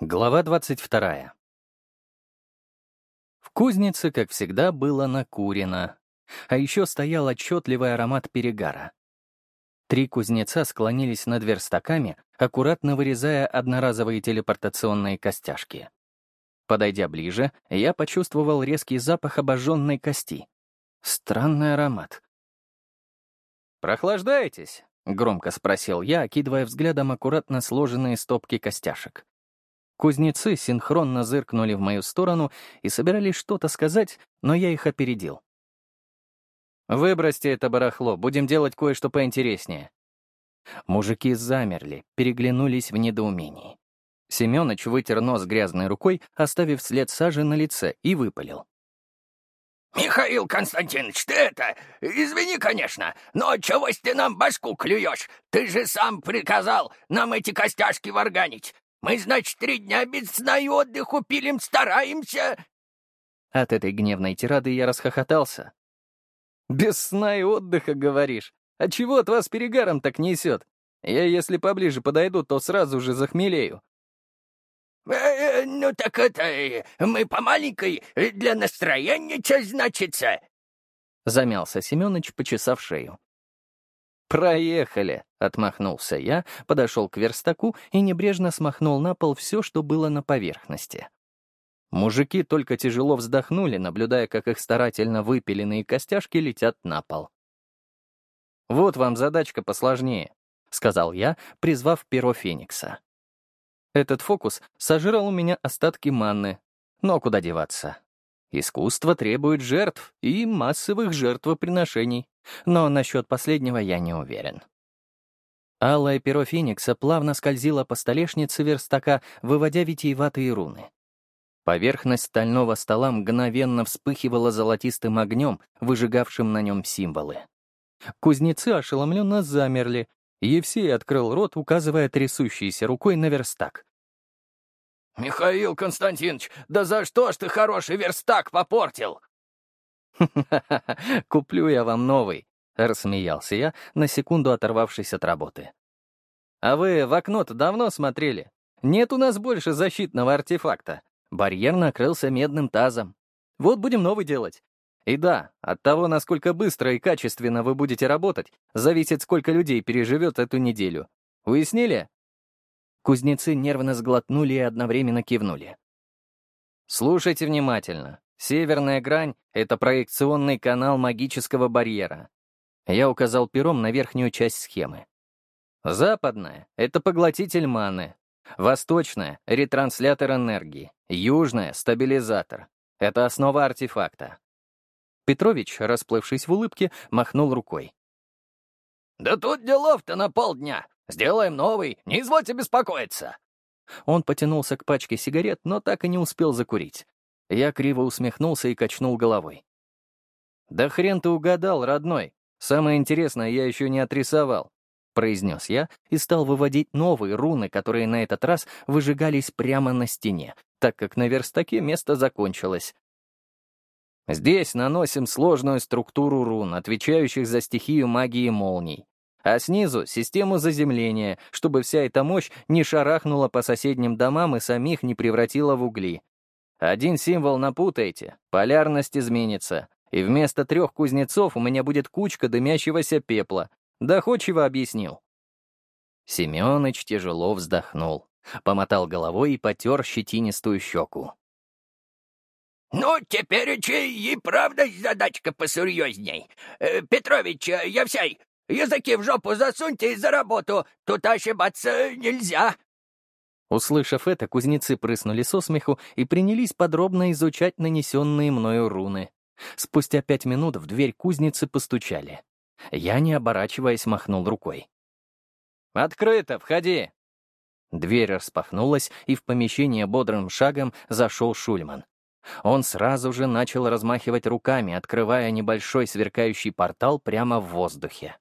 Глава 22. В кузнице, как всегда, было накурено. А еще стоял отчетливый аромат перегара. Три кузнеца склонились над верстаками, аккуратно вырезая одноразовые телепортационные костяшки. Подойдя ближе, я почувствовал резкий запах обожженной кости. Странный аромат. «Прохлаждаетесь?» — громко спросил я, окидывая взглядом аккуратно сложенные стопки костяшек. Кузнецы синхронно зыркнули в мою сторону и собирались что-то сказать, но я их опередил. «Выбросьте это барахло, будем делать кое-что поинтереснее». Мужики замерли, переглянулись в недоумении. Семёныч вытер нос грязной рукой, оставив след сажи на лице, и выпалил. «Михаил Константинович, ты это... Извини, конечно, но чего ты нам башку клюешь? Ты же сам приказал нам эти костяшки варганить. Мы, значит, три дня без сна и отдыху пилим, стараемся!» От этой гневной тирады я расхохотался. «Без сна и отдыха, говоришь? А чего от вас перегаром так несет? Я, если поближе подойду, то сразу же захмелею». Э, э, «Ну так это... Э, мы по маленькой для настроения, что значится?» Замялся Семёныч, почесав шею. «Проехали!» — отмахнулся я, подошел к верстаку и небрежно смахнул на пол все, что было на поверхности. Мужики только тяжело вздохнули, наблюдая, как их старательно выпиленные костяшки летят на пол. «Вот вам задачка посложнее», — сказал я, призвав перо Феникса. Этот фокус сожрал у меня остатки манны, но куда деваться? Искусство требует жертв и массовых жертвоприношений но насчет последнего я не уверен. Алое перо Феникса плавно скользило по столешнице верстака, выводя витиеватые руны. Поверхность стального стола мгновенно вспыхивала золотистым огнем, выжигавшим на нем символы. Кузнецы ошеломленно замерли. Евсей открыл рот, указывая трясущейся рукой на верстак. «Михаил Константинович, да за что ж ты хороший верстак попортил?» куплю я вам новый», — рассмеялся я, на секунду оторвавшись от работы. «А вы в окно-то давно смотрели? Нет у нас больше защитного артефакта. Барьер накрылся медным тазом. Вот будем новый делать. И да, от того, насколько быстро и качественно вы будете работать, зависит, сколько людей переживет эту неделю. Уяснили?» Кузнецы нервно сглотнули и одновременно кивнули. «Слушайте внимательно. Северная грань — это проекционный канал магического барьера. Я указал пером на верхнюю часть схемы. Западная — это поглотитель маны. Восточная — ретранслятор энергии. Южная — стабилизатор. Это основа артефакта. Петрович, расплывшись в улыбке, махнул рукой. «Да тут делов-то на полдня. Сделаем новый, не извольте беспокоиться». Он потянулся к пачке сигарет, но так и не успел закурить. Я криво усмехнулся и качнул головой. «Да хрен ты угадал, родной. Самое интересное я еще не отрисовал», — произнес я и стал выводить новые руны, которые на этот раз выжигались прямо на стене, так как на верстаке место закончилось. Здесь наносим сложную структуру рун, отвечающих за стихию магии молний. А снизу — систему заземления, чтобы вся эта мощь не шарахнула по соседним домам и самих не превратила в угли. Один символ напутаете, полярность изменится, и вместо трех кузнецов у меня будет кучка дымящегося пепла. Доходчиво объяснил. Семёныч тяжело вздохнул, помотал головой и потер щетинистую щеку. «Ну, теперь и правда задачка посерьезней. Э, Петрович, э, Евсей, языки в жопу засуньте и за работу, тут ошибаться нельзя!» Услышав это, кузнецы прыснули со смеху и принялись подробно изучать нанесенные мною руны. Спустя пять минут в дверь кузницы постучали. Я, не оборачиваясь, махнул рукой. «Открыто, входи!» Дверь распахнулась, и в помещение бодрым шагом зашел Шульман. Он сразу же начал размахивать руками, открывая небольшой сверкающий портал прямо в воздухе.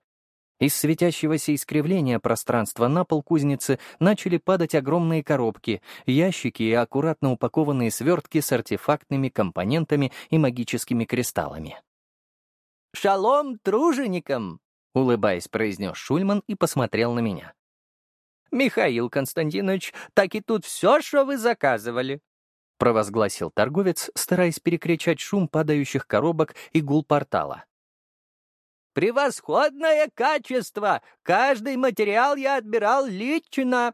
Из светящегося искривления пространства на пол кузницы начали падать огромные коробки, ящики и аккуратно упакованные свертки с артефактными компонентами и магическими кристаллами. «Шалом труженикам!» — улыбаясь, произнес Шульман и посмотрел на меня. «Михаил Константинович, так и тут все, что вы заказывали», — провозгласил торговец, стараясь перекричать шум падающих коробок и гул портала. «Превосходное качество! Каждый материал я отбирал лично!»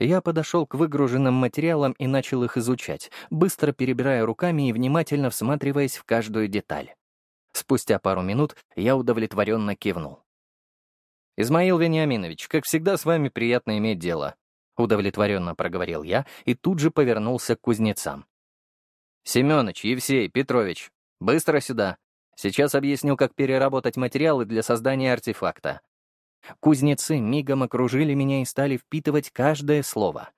Я подошел к выгруженным материалам и начал их изучать, быстро перебирая руками и внимательно всматриваясь в каждую деталь. Спустя пару минут я удовлетворенно кивнул. «Измаил Вениаминович, как всегда, с вами приятно иметь дело», — удовлетворенно проговорил я и тут же повернулся к кузнецам. «Семёныч, Евсей, Петрович, быстро сюда. Сейчас объясню, как переработать материалы для создания артефакта». Кузнецы мигом окружили меня и стали впитывать каждое слово.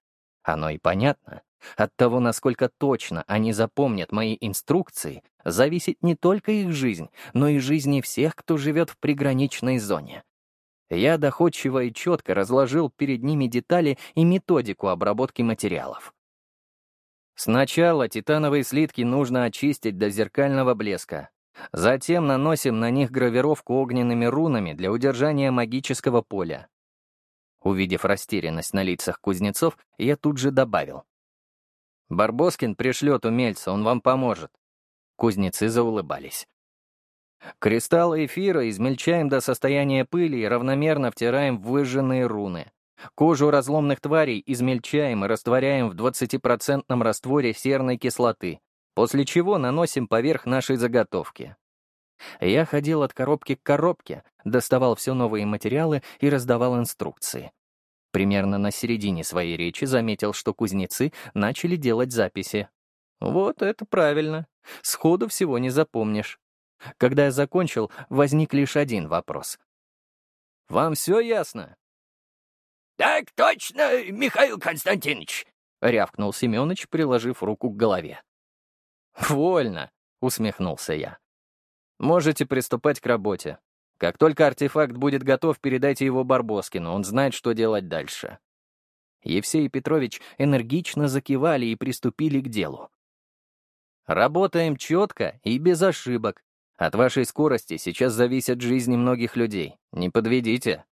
Оно и понятно. От того, насколько точно они запомнят мои инструкции, зависит не только их жизнь, но и жизни всех, кто живет в приграничной зоне. Я доходчиво и четко разложил перед ними детали и методику обработки материалов. Сначала титановые слитки нужно очистить до зеркального блеска. Затем наносим на них гравировку огненными рунами для удержания магического поля. Увидев растерянность на лицах кузнецов, я тут же добавил. «Барбоскин пришлет умельца, он вам поможет». Кузнецы заулыбались. Кристаллы эфира измельчаем до состояния пыли и равномерно втираем в выжженные руны. Кожу разломных тварей измельчаем и растворяем в 20% растворе серной кислоты, после чего наносим поверх нашей заготовки. Я ходил от коробки к коробке, доставал все новые материалы и раздавал инструкции. Примерно на середине своей речи заметил, что кузнецы начали делать записи. Вот это правильно. Сходу всего не запомнишь. Когда я закончил, возник лишь один вопрос. «Вам все ясно?» «Так точно, Михаил Константинович!» — рявкнул Семенович, приложив руку к голове. «Вольно!» — усмехнулся я. «Можете приступать к работе. Как только артефакт будет готов, передайте его Барбоскину, он знает, что делать дальше». Евсей Петрович энергично закивали и приступили к делу. «Работаем четко и без ошибок. От вашей скорости сейчас зависят жизни многих людей. Не подведите».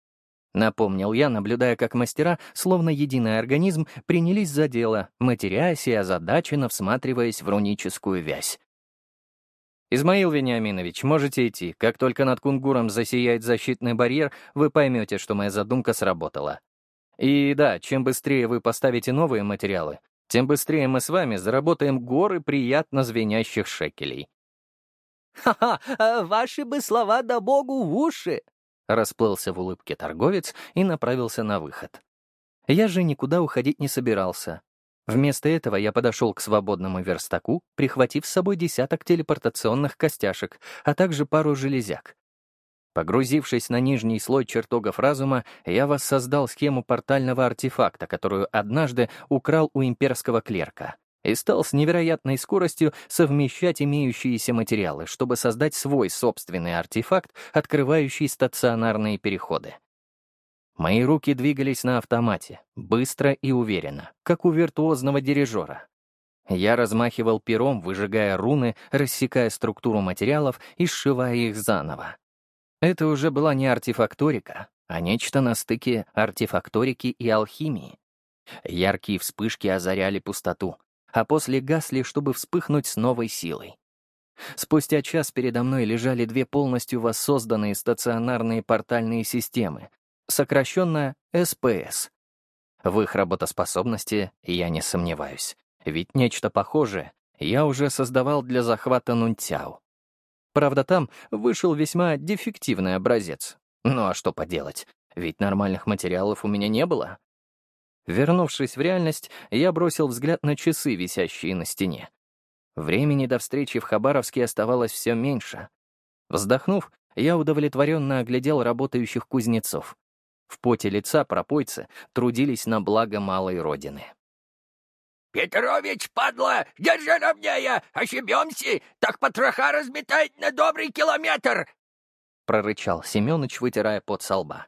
Напомнил я, наблюдая, как мастера, словно единый организм, принялись за дело, матерясь и озадаченно всматриваясь в руническую вязь. «Измаил Вениаминович, можете идти. Как только над Кунгуром засияет защитный барьер, вы поймете, что моя задумка сработала. И да, чем быстрее вы поставите новые материалы, тем быстрее мы с вами заработаем горы приятно звенящих шекелей. «Ха-ха, а ваши бы слова да богу в уши!» Расплылся в улыбке торговец и направился на выход. Я же никуда уходить не собирался. Вместо этого я подошел к свободному верстаку, прихватив с собой десяток телепортационных костяшек, а также пару железяк. Погрузившись на нижний слой чертогов разума, я воссоздал схему портального артефакта, которую однажды украл у имперского клерка и стал с невероятной скоростью совмещать имеющиеся материалы, чтобы создать свой собственный артефакт, открывающий стационарные переходы. Мои руки двигались на автомате, быстро и уверенно, как у виртуозного дирижера. Я размахивал пером, выжигая руны, рассекая структуру материалов и сшивая их заново. Это уже была не артефакторика, а нечто на стыке артефакторики и алхимии. Яркие вспышки озаряли пустоту, а после гасли, чтобы вспыхнуть с новой силой. Спустя час передо мной лежали две полностью воссозданные стационарные портальные системы, сокращенно СПС. В их работоспособности я не сомневаюсь, ведь нечто похожее я уже создавал для захвата Нунтяо. Правда, там вышел весьма дефективный образец. Ну а что поделать, ведь нормальных материалов у меня не было. Вернувшись в реальность, я бросил взгляд на часы, висящие на стене. Времени до встречи в Хабаровске оставалось все меньше. Вздохнув, я удовлетворенно оглядел работающих кузнецов. В поте лица пропойцы трудились на благо малой родины. «Петрович, падла, держи ровнее, ошибемся, так потроха разметает на добрый километр!» — прорычал Семёныч, вытирая пот со лба.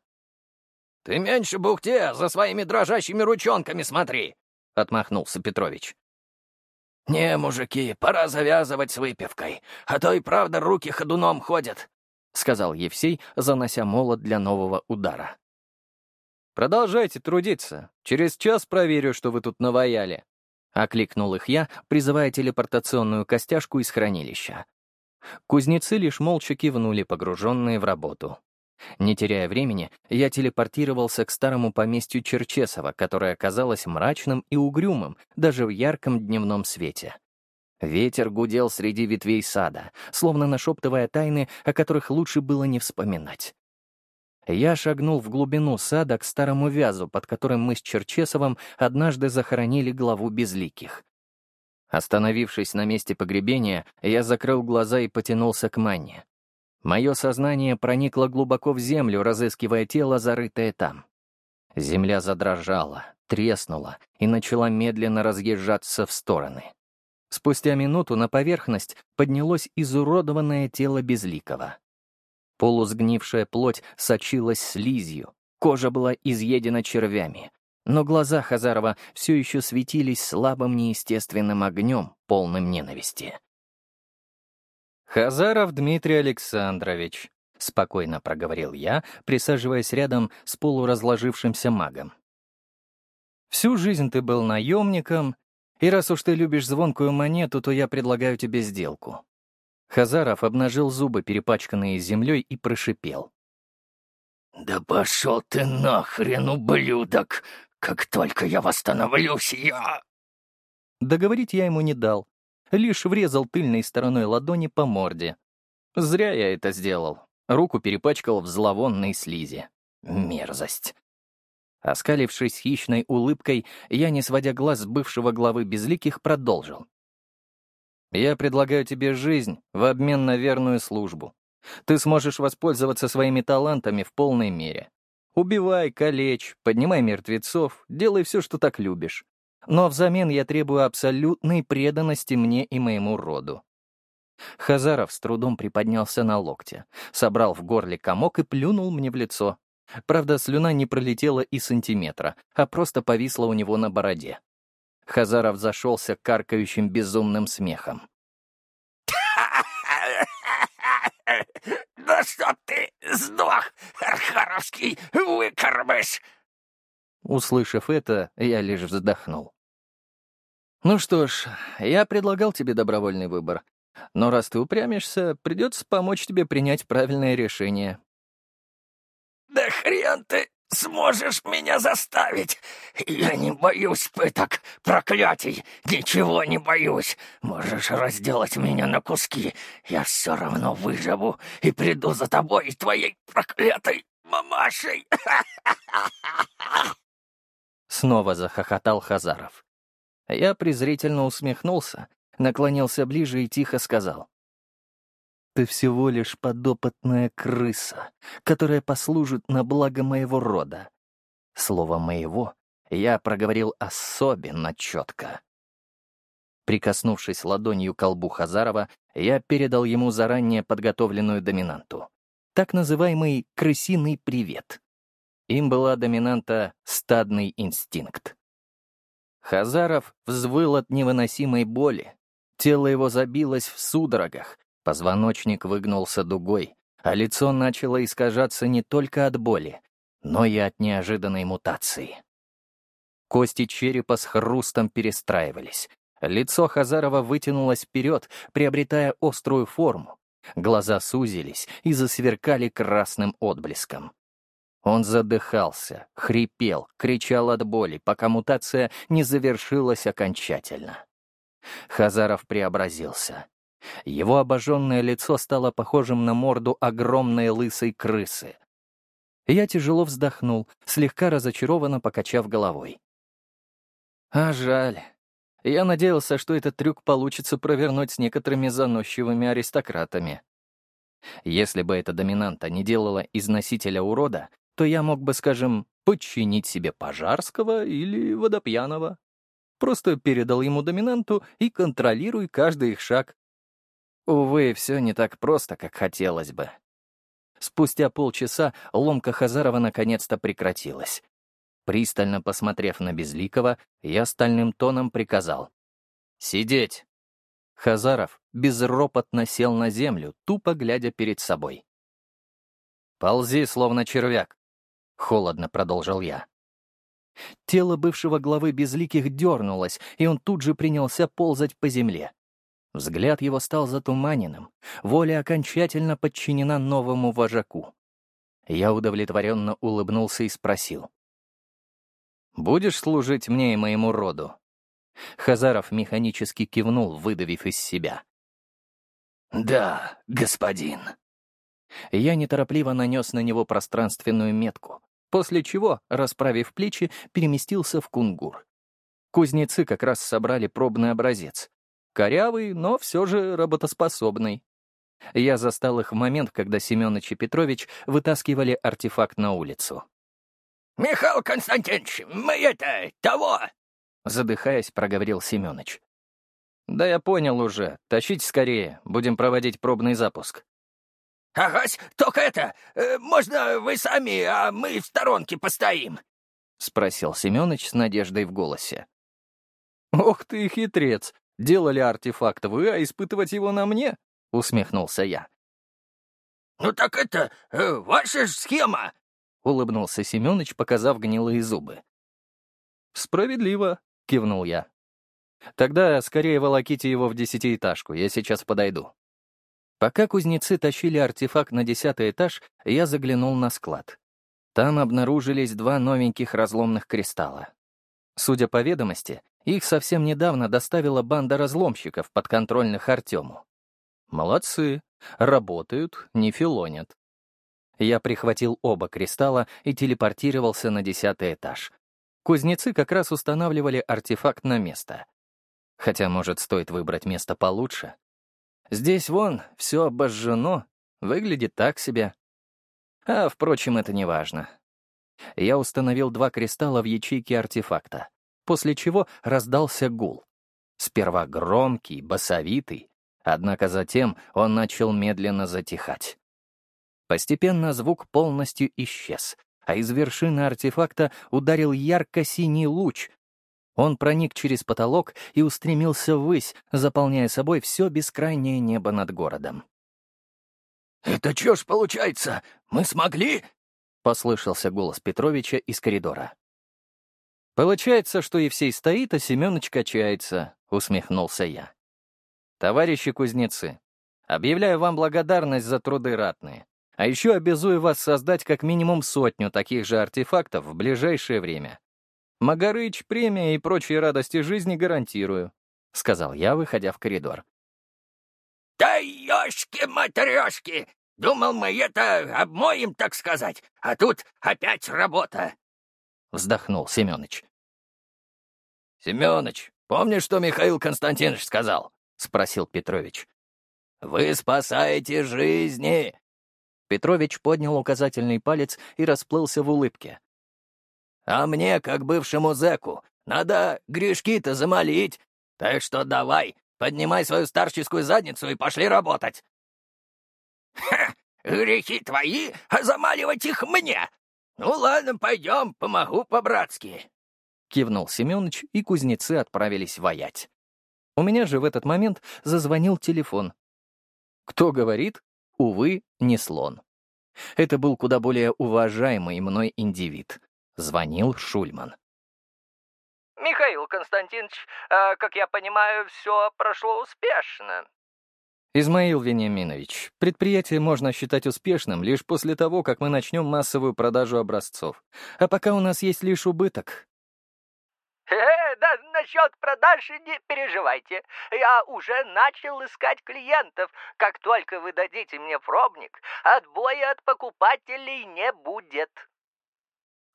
«Ты меньше бухте, за своими дрожащими ручонками смотри!» — отмахнулся Петрович. «Не, мужики, пора завязывать с выпивкой, а то и правда руки ходуном ходят», — сказал Евсей, занося молот для нового удара. продолжайте трудиться. Через час проверю, что вы тут наваяли». Окликнул их я, призывая телепортационную костяшку из хранилища. Кузнецы лишь молча кивнули, погруженные в работу. Не теряя времени, я телепортировался к старому поместью Черчесова, которое оказалось мрачным и угрюмым даже в ярком дневном свете. Ветер гудел среди ветвей сада, словно нашептывая тайны, о которых лучше было не вспоминать. Я шагнул в глубину сада к старому вязу, под которым мы с Черчесовым однажды захоронили главу безликих. Остановившись на месте погребения, я закрыл глаза и потянулся к манне. Мое сознание проникло глубоко в землю, разыскивая тело, зарытое там. Земля задрожала, треснула и начала медленно разъезжаться в стороны. Спустя минуту на поверхность поднялось изуродованное тело Безликого. Полусгнившая плоть сочилась слизью, кожа была изъедена червями, но глаза Хазарова все еще светились слабым неестественным огнем, полным ненависти. «Хазаров Дмитрий Александрович», — спокойно проговорил я, присаживаясь рядом с полуразложившимся магом. «Всю жизнь ты был наемником, и раз уж ты любишь звонкую монету, то я предлагаю тебе сделку». Хазаров обнажил зубы, перепачканные землей, и прошипел. «Да пошел ты нахрен, ублюдок! Как только я восстановлюсь, я...» Договорить я ему не дал, лишь врезал тыльной стороной ладони по морде. Зря я это сделал. Руку перепачкал в зловонной слизи. Мерзость. Оскалившись хищной улыбкой, я, не сводя глаз с бывшего главы Безликих, продолжил. «Я предлагаю тебе жизнь в обмен на верную службу. Ты сможешь воспользоваться своими талантами в полной мере. Убивай, калечь, поднимай мертвецов, делай все, что так любишь. Но взамен я требую абсолютной преданности мне и моему роду». Хазаров с трудом приподнялся на локте, собрал в горле комок и плюнул мне в лицо, Правда, слюна не пролетела и сантиметра, а просто повисла у него на бороде. Хазаров зашелся каркающим безумным смехом. «Да что ты сдох, Архаровский выкормыш!» Услышав это, я лишь вздохнул. «Ну что ж, я предлагал тебе добровольный выбор, но раз ты упрямишься, придется помочь тебе принять правильное решение. «Да хрен ты сможешь меня заставить! Я не боюсь пыток, проклятий, ничего не боюсь! Можешь разделать меня на куски, я все равно выживу и приду за тобой и твоей проклятой мамашей!» Снова захохотал Хазаров. Я презрительно усмехнулся, наклонился ближе и тихо сказал. Ты всего лишь подопытная крыса, которая послужит на благо моего рода. Слово «моего» я проговорил особенно четко. Прикоснувшись ладонью к колбу Хазарова, я передал ему заранее подготовленную доминанту. Так называемый «крысиный привет». Им была доминанта «стадный инстинкт». Хазаров взвыл от невыносимой боли. Тело его забилось в судорогах, Позвоночник выгнулся дугой, а лицо начало искажаться не только от боли, но и от неожиданной мутации. Кости черепа с хрустом перестраивались. Лицо Хазарова вытянулось вперед, приобретая острую форму. Глаза сузились и засверкали красным отблеском. Он задыхался, хрипел, кричал от боли, пока мутация не завершилась окончательно. Хазаров преобразился. Его обожженное лицо стало похожим на морду огромной лысой крысы. Я тяжело вздохнул, слегка разочарованно покачав головой. А жаль. Я надеялся, что этот трюк получится провернуть с некоторыми заносчивыми аристократами. Если бы эта доминанта не делала из носителя урода, то я мог бы, скажем, подчинить себе Пожарского или Водопьяного. Просто передал ему доминанту и контролируй каждый их шаг, Увы, все не так просто, как хотелось бы. Спустя полчаса ломка Хазарова наконец-то прекратилась. Пристально посмотрев на Безликого, я стальным тоном приказал. «Сидеть!» Хазаров безропотно сел на землю, тупо глядя перед собой. «Ползи, словно червяк!» — холодно продолжил я. Тело бывшего главы безликих дернулось, и он тут же принялся ползать по земле. Взгляд его стал затуманенным, воля окончательно подчинена новому вожаку. Я удовлетворенно улыбнулся и спросил. «Будешь служить мне и моему роду?» Хазаров механически кивнул, выдавив из себя. «Да, господин». Я неторопливо нанес на него пространственную метку, после чего, расправив плечи, переместился в кунгур. Кузнецы как раз собрали пробный образец. Корявый, но все же работоспособный. Я застал их в момент, когда Семенович и Петрович вытаскивали артефакт на улицу. «Михаил Константинович, мы это, того!» Задыхаясь, проговорил Семенович. «Да я понял уже. Тащите скорее. Будем проводить пробный запуск». «Агась, только это, э, можно вы сами, а мы в сторонке постоим?» — спросил Семёныч с надеждой в голосе. «Ох ты хитрец! Делали артефакт вы, а испытывать его на мне?» — усмехнулся я. «Ну так это э, ваша схема!» — улыбнулся Семёныч, показав гнилые зубы. «Справедливо», — кивнул я. «Тогда скорее волоките его в десятиэтажку, я сейчас подойду». Пока кузнецы тащили артефакт на десятый этаж, я заглянул на склад. Там обнаружились два новеньких разломных кристалла. Судя по ведомости, их совсем недавно доставила банда разломщиков, подконтрольных Артему. Молодцы, работают, не филонят. Я прихватил оба кристалла и телепортировался на десятый этаж. Кузнецы как раз устанавливали артефакт на место. Хотя, может, стоит выбрать место получше. Здесь вон все обожжено, выглядит так себе. А, впрочем, это не важно. Я установил два кристалла в ячейке артефакта, после чего раздался гул. Сперва громкий, басовитый, однако затем он начал медленно затихать. Постепенно звук полностью исчез, а из вершины артефакта ударил ярко-синий луч, он проник через потолок и устремился ввысь, заполняя собой все бескрайнее небо над городом. «Это чё ж получается? Мы смогли?» — послышался голос Петровича из коридора. «Получается, что Евсей стоит, а Семёныч качается», — усмехнулся я. «Товарищи кузнецы, объявляю вам благодарность за труды ратные, а еще обязую вас создать как минимум сотню таких же артефактов в ближайшее время. Магарыч, премия и прочие радости жизни гарантирую», — сказал я, выходя в коридор. «Да ёшки-матрёшки! Думал, мы это обмоем, так сказать, а тут опять работа!» — вздохнул Семёныч. «Семёныч, помнишь, что Михаил Константинович сказал?» — спросил Петрович. «Вы спасаете жизни!» Петрович поднял указательный палец и расплылся в улыбке. А мне, как бывшему зэку, надо грешки-то замолить. Так что давай, поднимай свою старческую задницу и пошли работать. Ха! Грехи твои, а замаливать их мне! Ну ладно, пойдем, помогу по-братски. Кивнул Семёныч, и кузнецы отправились воять. У меня же в этот момент зазвонил телефон. Кто говорит? Увы, не слон. Это был куда более уважаемый мной индивид. Звонил Шульман. «Михаил Константинович, а, как я понимаю, все прошло успешно». «Измаил Вениаминович, предприятие можно считать успешным лишь после того, как мы начнем массовую продажу образцов. А пока у нас есть лишь убыток». «Э, да насчет продажи не переживайте. Я уже начал искать клиентов. Как только вы дадите мне пробник, отбоя от покупателей не будет».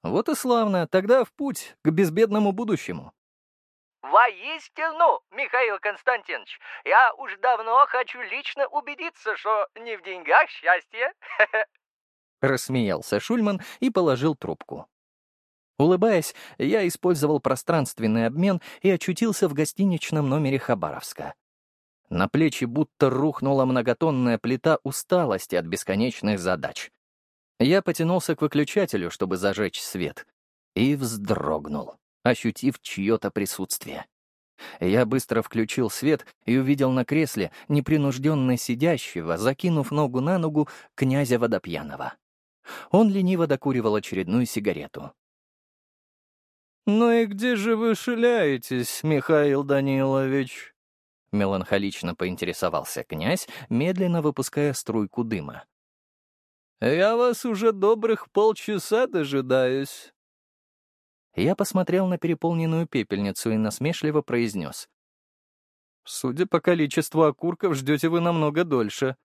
Вот и славно, тогда в путь, к безбедному будущему. Воистину, Михаил Константинович, я уж давно хочу лично убедиться, что не в деньгах счастье. Рассмеялся Шульман и положил трубку. Улыбаясь, я использовал пространственный обмен и очутился в гостиничном номере Хабаровска. На плечи будто рухнула многотонная плита усталости от бесконечных задач. Я потянулся к выключателю, чтобы зажечь свет, и вздрогнул, ощутив чье-то присутствие. Я быстро включил свет и увидел на кресле непринужденно сидящего, закинув ногу на ногу, князя Водопьянова. Он лениво докуривал очередную сигарету. «Ну и где же вы шляетесь, Михаил Данилович?» Меланхолично поинтересовался князь, медленно выпуская струйку дыма. «Я вас уже добрых полчаса дожидаюсь». Я посмотрел на переполненную пепельницу и насмешливо произнес. «Судя по количеству окурков, ждете вы намного дольше».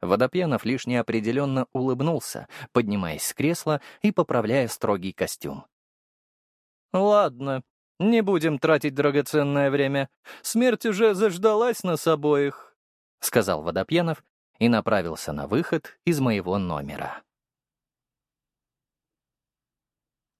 Водопьянов лишь неопределенно улыбнулся, поднимаясь с кресла и поправляя строгий костюм. «Ладно, не будем тратить драгоценное время. Смерть уже заждалась нас обоих», — сказал Водопьянов и направился на выход из моего номера.